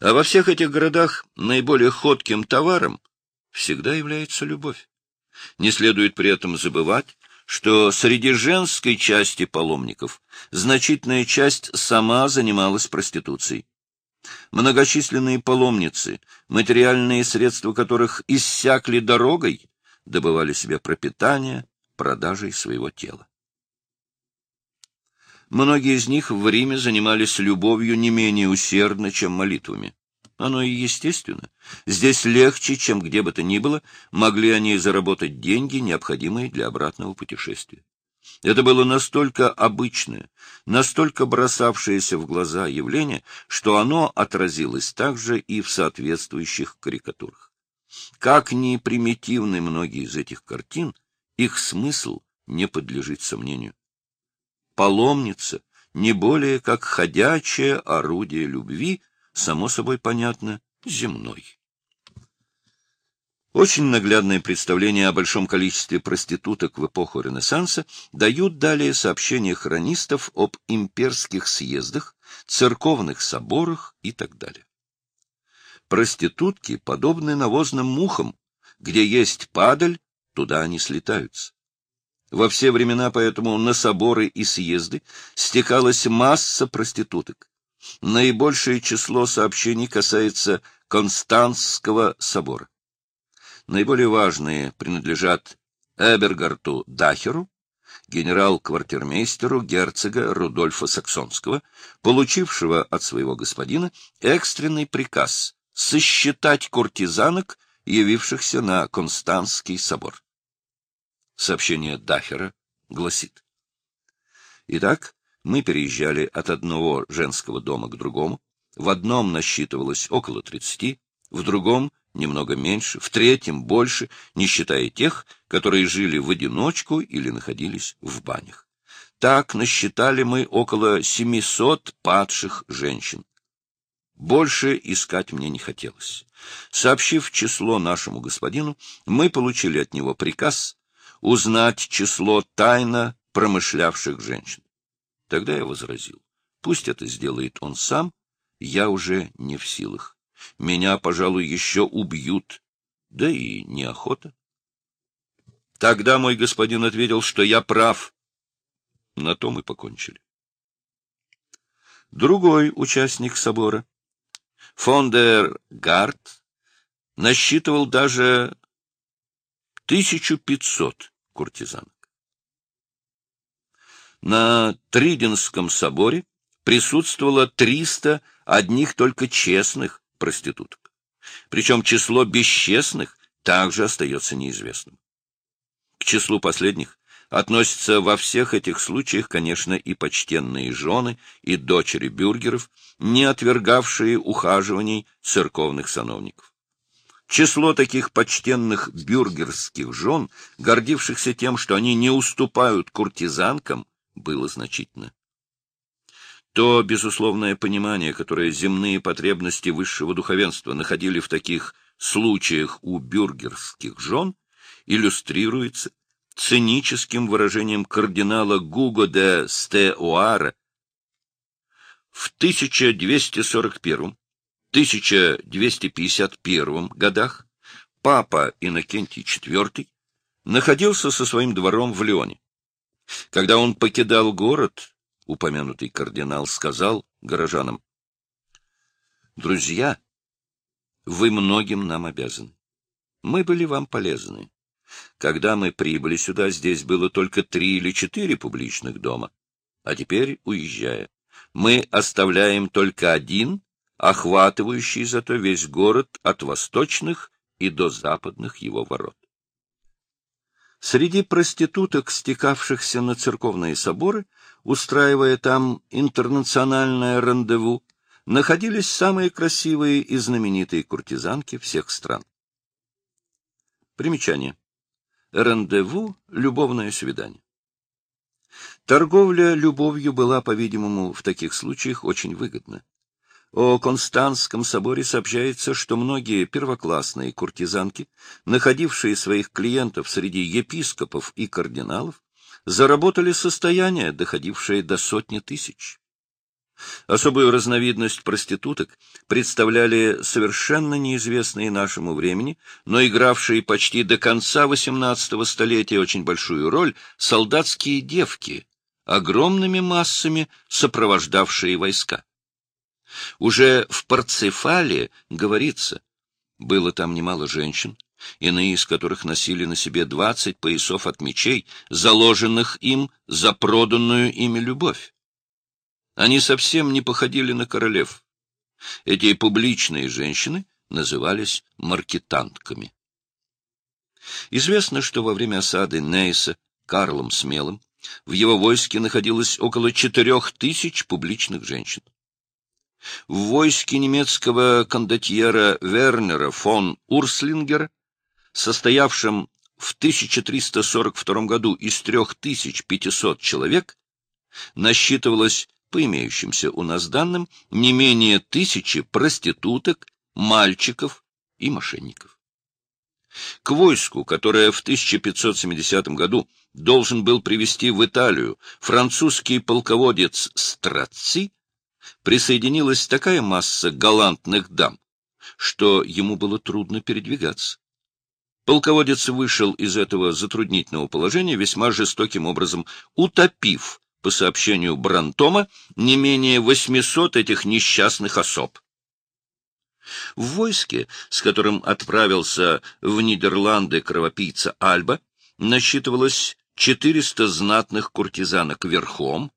А во всех этих городах наиболее ходким товаром всегда является любовь. Не следует при этом забывать, что среди женской части паломников значительная часть сама занималась проституцией. Многочисленные паломницы, материальные средства которых иссякли дорогой, добывали себе пропитание продажей своего тела. Многие из них в Риме занимались любовью не менее усердно, чем молитвами. Оно и естественно. Здесь легче, чем где бы то ни было, могли они заработать деньги, необходимые для обратного путешествия. Это было настолько обычное, настолько бросавшееся в глаза явление, что оно отразилось также и в соответствующих карикатурах. Как ни примитивны многие из этих картин, их смысл не подлежит сомнению. Паломница не более как ходячее орудие любви, само собой понятно, земной. Очень наглядное представление о большом количестве проституток в эпоху Ренессанса дают далее сообщения хронистов об имперских съездах, церковных соборах и так далее. Проститутки подобны навозным мухам, где есть падаль, туда они слетаются. Во все времена поэтому на соборы и съезды стекалась масса проституток. Наибольшее число сообщений касается Константского собора. Наиболее важные принадлежат Эбергарту Дахеру, генерал-квартирмейстеру герцога Рудольфа Саксонского, получившего от своего господина экстренный приказ сосчитать куртизанок, явившихся на Константский собор. Сообщение Дахера гласит. Итак, мы переезжали от одного женского дома к другому. В одном насчитывалось около тридцати, в другом немного меньше, в третьем больше, не считая тех, которые жили в одиночку или находились в банях. Так насчитали мы около семисот падших женщин. Больше искать мне не хотелось. Сообщив число нашему господину, мы получили от него приказ узнать число тайно промышлявших женщин. Тогда я возразил, пусть это сделает он сам, я уже не в силах. Меня, пожалуй, еще убьют. Да и неохота. Тогда мой господин ответил, что я прав. На том и покончили. Другой участник собора, фон дер Гарт, насчитывал даже 1500 куртизанок. На Триденском соборе присутствовало 300 одних только честных, проституток. Причем число бесчестных также остается неизвестным. К числу последних относятся во всех этих случаях, конечно, и почтенные жены, и дочери бюргеров, не отвергавшие ухаживаний церковных сановников. Число таких почтенных бюргерских жен, гордившихся тем, что они не уступают куртизанкам, было значительно. То безусловное понимание, которое земные потребности высшего духовенства находили в таких случаях у бюргерских жен, иллюстрируется циническим выражением кардинала Гуго де Стеуара в 1241-1251 годах папа Иннокентий IV находился со своим двором в Лионе. Когда он покидал город, упомянутый кардинал сказал горожанам, «Друзья, вы многим нам обязаны. Мы были вам полезны. Когда мы прибыли сюда, здесь было только три или четыре публичных дома. А теперь, уезжая, мы оставляем только один, охватывающий зато весь город от восточных и до западных его ворот. Среди проституток, стекавшихся на церковные соборы, устраивая там интернациональное рандеву, находились самые красивые и знаменитые куртизанки всех стран. Примечание. Рандеву — любовное свидание. Торговля любовью была, по-видимому, в таких случаях очень выгодна. О Константском соборе сообщается, что многие первоклассные куртизанки, находившие своих клиентов среди епископов и кардиналов, заработали состояние, доходившее до сотни тысяч. Особую разновидность проституток представляли совершенно неизвестные нашему времени, но игравшие почти до конца XVIII столетия очень большую роль солдатские девки, огромными массами сопровождавшие войска. Уже в Парцефале говорится, было там немало женщин, иные из которых носили на себе двадцать поясов от мечей, заложенных им за проданную ими любовь. Они совсем не походили на королев. Эти публичные женщины назывались маркетантками. Известно, что во время осады Нейса Карлом Смелым в его войске находилось около четырех тысяч публичных женщин. В войске немецкого кондотьера Вернера фон Урслингера, состоявшем в 1342 году из 3500 человек, насчитывалось, по имеющимся у нас данным, не менее тысячи проституток, мальчиков и мошенников. К войску, которое в 1570 году должен был привести в Италию французский полководец Страци, присоединилась такая масса галантных дам, что ему было трудно передвигаться. Полководец вышел из этого затруднительного положения весьма жестоким образом, утопив, по сообщению Брантома, не менее 800 этих несчастных особ. В войске, с которым отправился в Нидерланды кровопийца Альба, насчитывалось 400 знатных куртизанок верхом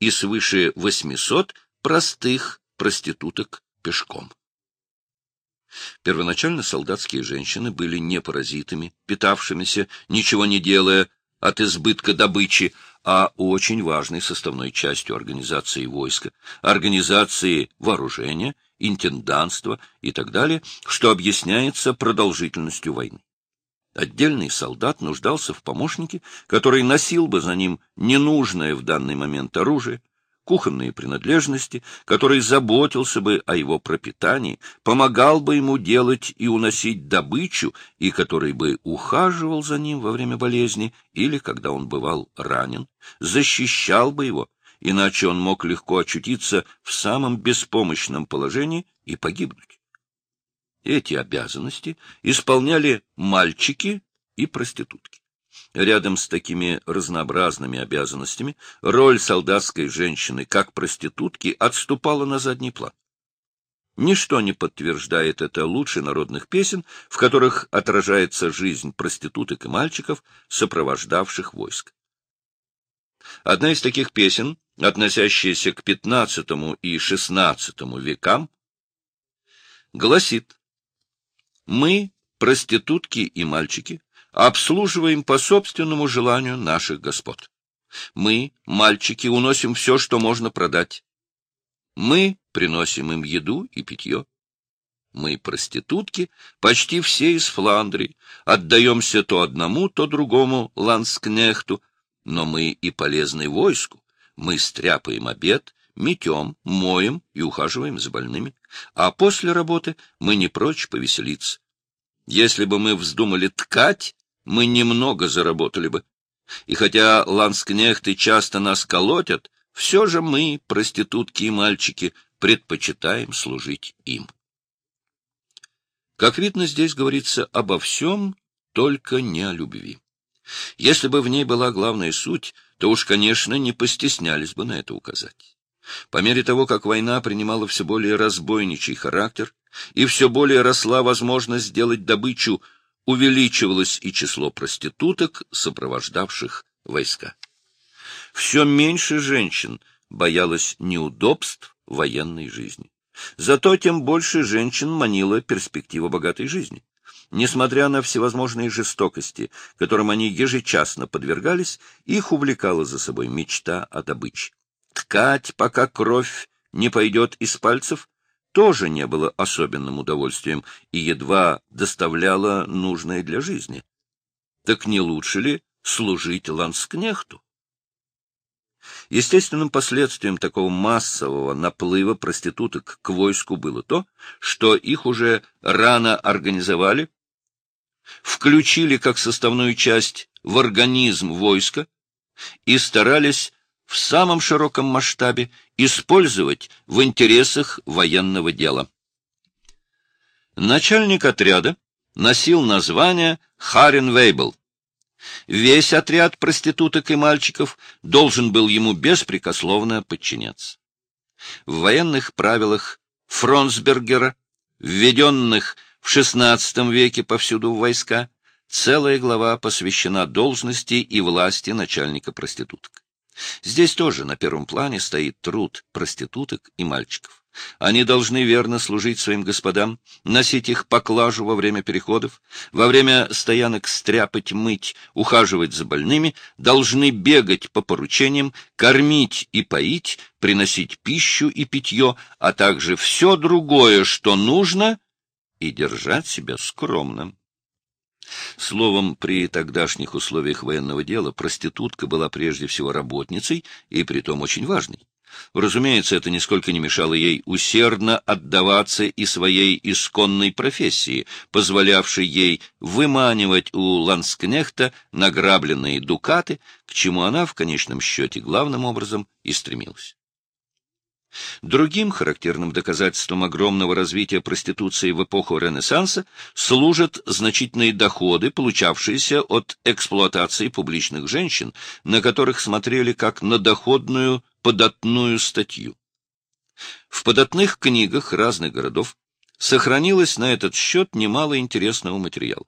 и свыше 800 простых проституток пешком. Первоначально солдатские женщины были не паразитами, питавшимися, ничего не делая, от избытка добычи, а очень важной составной частью организации войска, организации вооружения, интенданства и так далее, что объясняется продолжительностью войны. Отдельный солдат нуждался в помощнике, который носил бы за ним ненужное в данный момент оружие, кухонные принадлежности, который заботился бы о его пропитании, помогал бы ему делать и уносить добычу, и который бы ухаживал за ним во время болезни или когда он бывал ранен, защищал бы его, иначе он мог легко очутиться в самом беспомощном положении и погибнуть. Эти обязанности исполняли мальчики и проститутки. Рядом с такими разнообразными обязанностями роль солдатской женщины как проститутки отступала на задний план. Ничто не подтверждает это лучше народных песен, в которых отражается жизнь проституток и мальчиков, сопровождавших войск. Одна из таких песен, относящаяся к XV и XVI векам, гласит «Мы, проститутки и мальчики, обслуживаем по собственному желанию наших господ. Мы, мальчики, уносим все, что можно продать. Мы приносим им еду и питье. Мы, проститутки, почти все из Фландрии, отдаемся то одному, то другому ланскнехту, но мы и полезны войску. Мы стряпаем обед, метем, моем и ухаживаем за больными. А после работы мы не прочь повеселиться. Если бы мы вздумали ткать, мы немного заработали бы. И хотя ланскнехты часто нас колотят, все же мы, проститутки и мальчики, предпочитаем служить им. Как видно, здесь говорится обо всем, только не о любви. Если бы в ней была главная суть, то уж, конечно, не постеснялись бы на это указать. По мере того, как война принимала все более разбойничий характер, и все более росла возможность сделать добычу увеличивалось и число проституток, сопровождавших войска. Все меньше женщин боялось неудобств военной жизни. Зато тем больше женщин манила перспектива богатой жизни. Несмотря на всевозможные жестокости, которым они ежечасно подвергались, их увлекала за собой мечта о добыче. Ткать, пока кровь не пойдет из пальцев, тоже не было особенным удовольствием и едва доставляло нужное для жизни. Так не лучше ли служить ланскнехту? Естественным последствием такого массового наплыва проституток к войску было то, что их уже рано организовали, включили как составную часть в организм войска и старались в самом широком масштабе использовать в интересах военного дела. Начальник отряда носил название Харин Вейбл. Весь отряд проституток и мальчиков должен был ему беспрекословно подчиняться. В военных правилах Фронсбергера, введенных в XVI веке повсюду в войска, целая глава посвящена должности и власти начальника проституток. Здесь тоже на первом плане стоит труд проституток и мальчиков. Они должны верно служить своим господам, носить их поклажу во время переходов, во время стоянок стряпать, мыть, ухаживать за больными, должны бегать по поручениям, кормить и поить, приносить пищу и питье, а также все другое, что нужно, и держать себя скромным. Словом, при тогдашних условиях военного дела проститутка была прежде всего работницей, и притом очень важной. Разумеется, это нисколько не мешало ей усердно отдаваться и своей исконной профессии, позволявшей ей выманивать у ланскнехта награбленные дукаты, к чему она в конечном счете главным образом и стремилась. Другим характерным доказательством огромного развития проституции в эпоху Ренессанса служат значительные доходы, получавшиеся от эксплуатации публичных женщин, на которых смотрели как на доходную податную статью. В податных книгах разных городов сохранилось на этот счет немало интересного материала.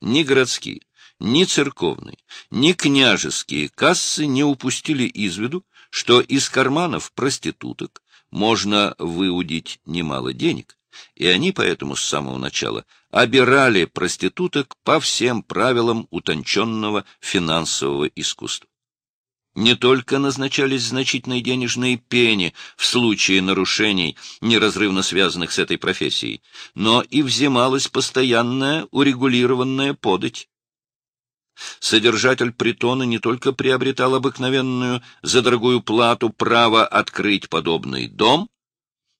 Ни городские, ни церковные, ни княжеские кассы не упустили из виду, что из карманов проституток можно выудить немало денег, и они поэтому с самого начала обирали проституток по всем правилам утонченного финансового искусства. Не только назначались значительные денежные пени в случае нарушений, неразрывно связанных с этой профессией, но и взималась постоянная урегулированная подать. Содержатель притона не только приобретал обыкновенную за дорогую плату право открыть подобный дом,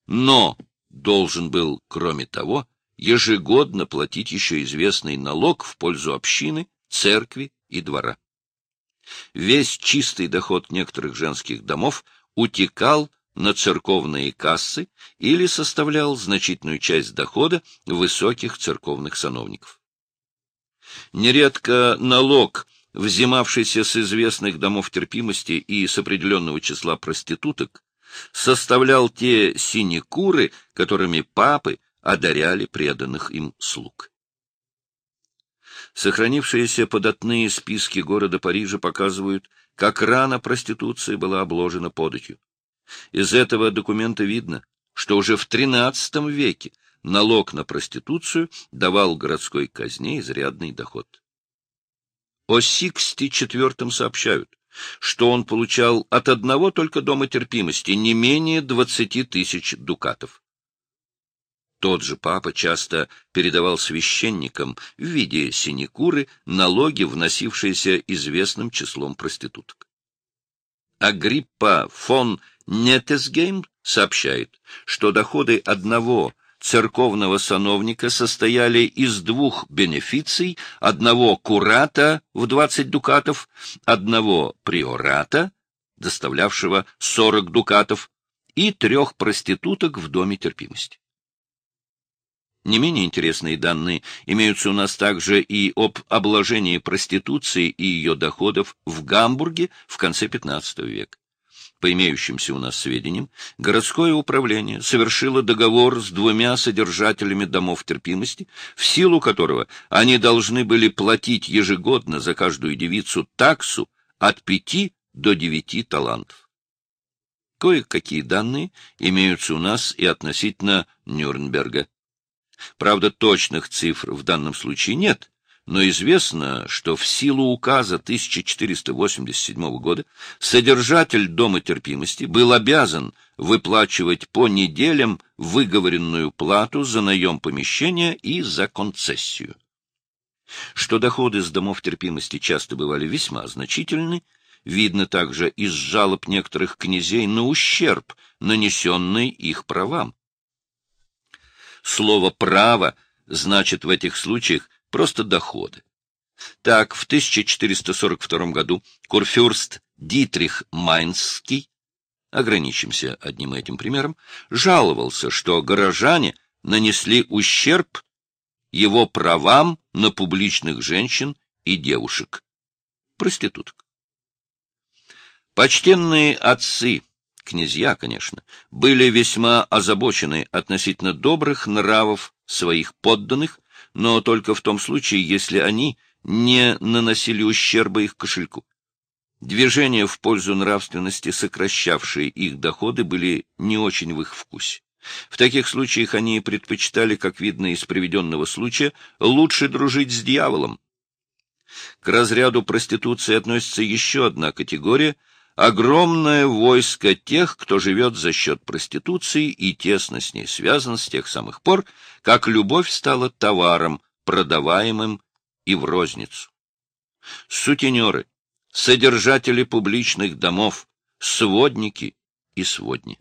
но должен был, кроме того, ежегодно платить еще известный налог в пользу общины, церкви и двора. Весь чистый доход некоторых женских домов утекал на церковные кассы или составлял значительную часть дохода высоких церковных сановников. Нередко налог, взимавшийся с известных домов терпимости и с определенного числа проституток, составлял те синекуры, которыми папы одаряли преданных им слуг. Сохранившиеся податные списки города Парижа показывают, как рано проституция была обложена податью. Из этого документа видно, что уже в XIII веке налог на проституцию давал городской казне изрядный доход. О Сиксти IV сообщают, что он получал от одного только дома терпимости не менее двадцати тысяч дукатов. Тот же папа часто передавал священникам в виде синекуры налоги, вносившиеся известным числом проституток. Агриппа фон Нетесгейм сообщает, что доходы одного церковного сановника состояли из двух бенефиций, одного курата в 20 дукатов, одного приората, доставлявшего 40 дукатов, и трех проституток в доме терпимости. Не менее интересные данные имеются у нас также и об обложении проституции и ее доходов в Гамбурге в конце XV века. По имеющимся у нас сведениям, городское управление совершило договор с двумя содержателями домов терпимости, в силу которого они должны были платить ежегодно за каждую девицу таксу от пяти до девяти талантов. Кое-какие данные имеются у нас и относительно Нюрнберга. Правда, точных цифр в данном случае нет, но известно, что в силу указа 1487 года содержатель Дома терпимости был обязан выплачивать по неделям выговоренную плату за наем помещения и за концессию. Что доходы с домов терпимости часто бывали весьма значительны, видно также из жалоб некоторых князей на ущерб, нанесенный их правам. Слово «право» значит в этих случаях просто доходы. Так, в 1442 году курфюрст Дитрих Майнский, ограничимся одним этим примером, жаловался, что горожане нанесли ущерб его правам на публичных женщин и девушек, проституток. Почтенные отцы, князья, конечно, были весьма озабочены относительно добрых нравов своих подданных, но только в том случае, если они не наносили ущерба их кошельку. Движения в пользу нравственности, сокращавшие их доходы, были не очень в их вкусе. В таких случаях они предпочитали, как видно из приведенного случая, лучше дружить с дьяволом. К разряду проституции относится еще одна категория — огромное войско тех, кто живет за счет проституции и тесно с ней связан с тех самых пор, как любовь стала товаром, продаваемым и в розницу. Сутенеры, содержатели публичных домов, сводники и сводни.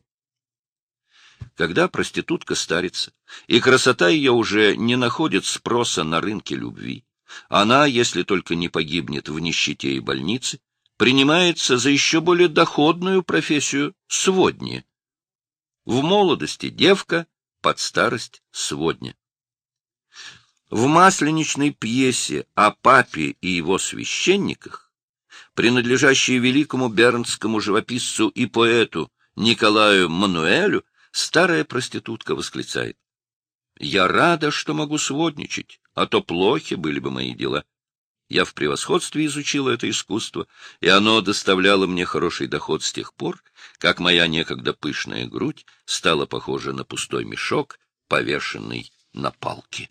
Когда проститутка старится, и красота ее уже не находит спроса на рынке любви, она, если только не погибнет в нищете и больнице, принимается за еще более доходную профессию сводни. В молодости девка, под старость сводня. В масленичной пьесе о папе и его священниках принадлежащие великому бернскому живописцу и поэту Николаю Мануэлю, старая проститутка восклицает. «Я рада, что могу сводничать, а то плохи были бы мои дела. Я в превосходстве изучила это искусство, и оно доставляло мне хороший доход с тех пор, как моя некогда пышная грудь стала похожа на пустой мешок, повешенный на палке.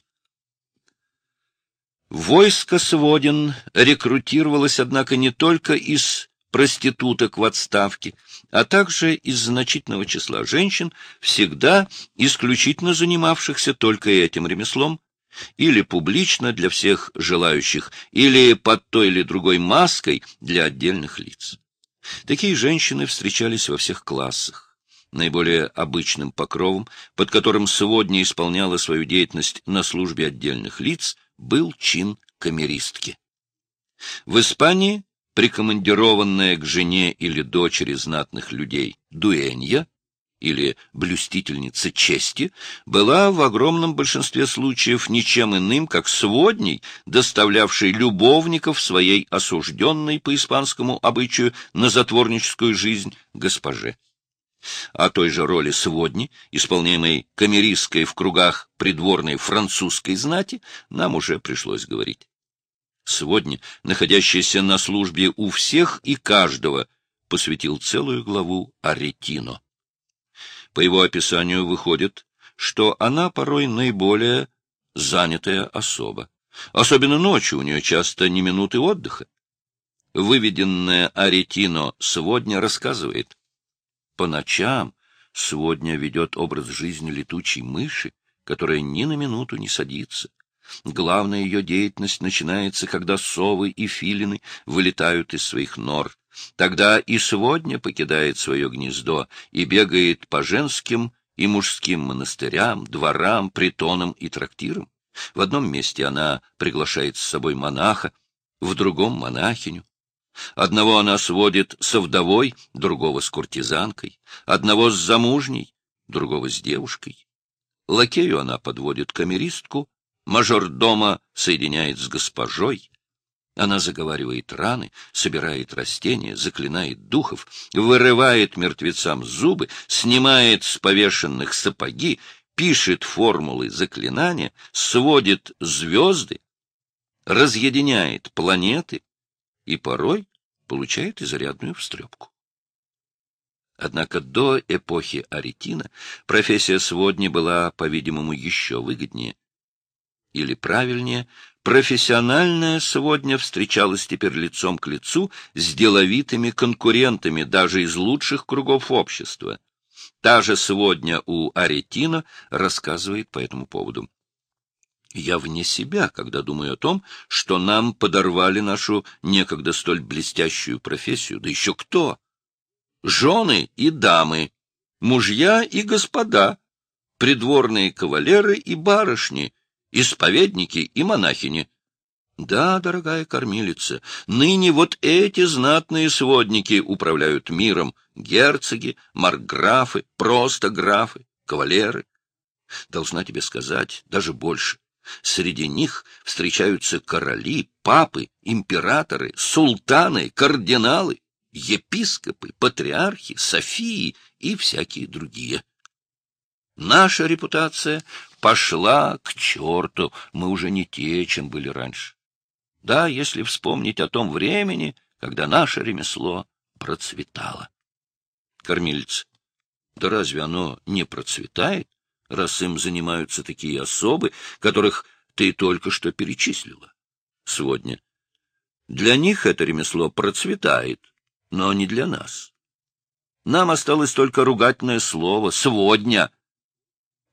Войско Сводин рекрутировалось, однако, не только из проституток в отставке, а также из значительного числа женщин, всегда исключительно занимавшихся только этим ремеслом, или публично для всех желающих, или под той или другой маской для отдельных лиц. Такие женщины встречались во всех классах. Наиболее обычным покровом, под которым сегодня исполняла свою деятельность на службе отдельных лиц, был чин камеристки. В Испании прикомандированная к жене или дочери знатных людей дуэнья или блюстительница чести была в огромном большинстве случаев ничем иным, как сводней, доставлявшей любовников своей осужденной по испанскому обычаю на затворническую жизнь госпоже. О той же роли сводни, исполняемой камеристской в кругах придворной французской знати, нам уже пришлось говорить. Сводни, находящийся на службе у всех и каждого, посвятил целую главу Аретино. По его описанию выходит, что она порой наиболее занятая особа. Особенно ночью у нее часто не минуты отдыха. Выведенная Аретино сводня рассказывает — по ночам сводня ведет образ жизни летучей мыши, которая ни на минуту не садится. Главная ее деятельность начинается, когда совы и филины вылетают из своих нор. Тогда и сводня покидает свое гнездо и бегает по женским и мужским монастырям, дворам, притонам и трактирам. В одном месте она приглашает с собой монаха, в другом — монахиню. Одного она сводит со вдовой, другого с куртизанкой, одного с замужней, другого с девушкой. Лакею она подводит камеристку, мажор дома соединяет с госпожой. Она заговаривает раны, собирает растения, заклинает духов, вырывает мертвецам зубы, снимает с повешенных сапоги, пишет формулы заклинания, сводит звезды, разъединяет планеты, и порой получает изрядную встрепку. Однако до эпохи Аретина профессия сводни была, по-видимому, еще выгоднее. Или правильнее, профессиональная сводня встречалась теперь лицом к лицу с деловитыми конкурентами даже из лучших кругов общества. Та же сводня у Аретина рассказывает по этому поводу. Я вне себя, когда думаю о том, что нам подорвали нашу некогда столь блестящую профессию. Да еще кто? Жены и дамы, мужья и господа, придворные кавалеры и барышни, исповедники и монахини. Да, дорогая кормилица, ныне вот эти знатные сводники управляют миром, герцоги, маркграфы, просто графы, кавалеры. Должна тебе сказать, даже больше. Среди них встречаются короли, папы, императоры, султаны, кардиналы, епископы, патриархи, софии и всякие другие. Наша репутация пошла к черту, мы уже не те, чем были раньше. Да, если вспомнить о том времени, когда наше ремесло процветало. Кормилец, да разве оно не процветает, раз им занимаются такие особы, которых ты только что перечислила? Сегодня. Для них это ремесло процветает, но не для нас. Нам осталось только ругательное слово «сводня»,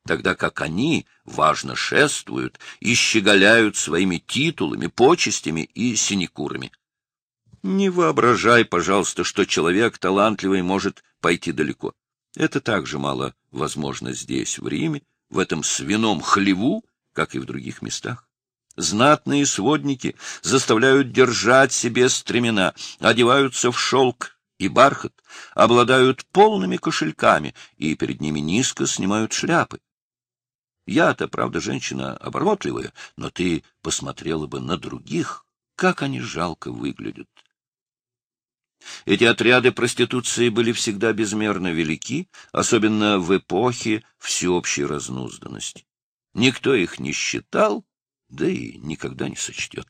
тогда как они важно шествуют и щеголяют своими титулами, почестями и синекурами. Не воображай, пожалуйста, что человек талантливый может пойти далеко. Это также мало возможно здесь, в Риме, в этом свином хлеву, как и в других местах. Знатные сводники заставляют держать себе стремена, одеваются в шелк и бархат, обладают полными кошельками и перед ними низко снимают шляпы. Я-то, правда, женщина оборотливая, но ты посмотрела бы на других, как они жалко выглядят. Эти отряды проституции были всегда безмерно велики, особенно в эпохе всеобщей разнузданности. Никто их не считал, да и никогда не сочтет.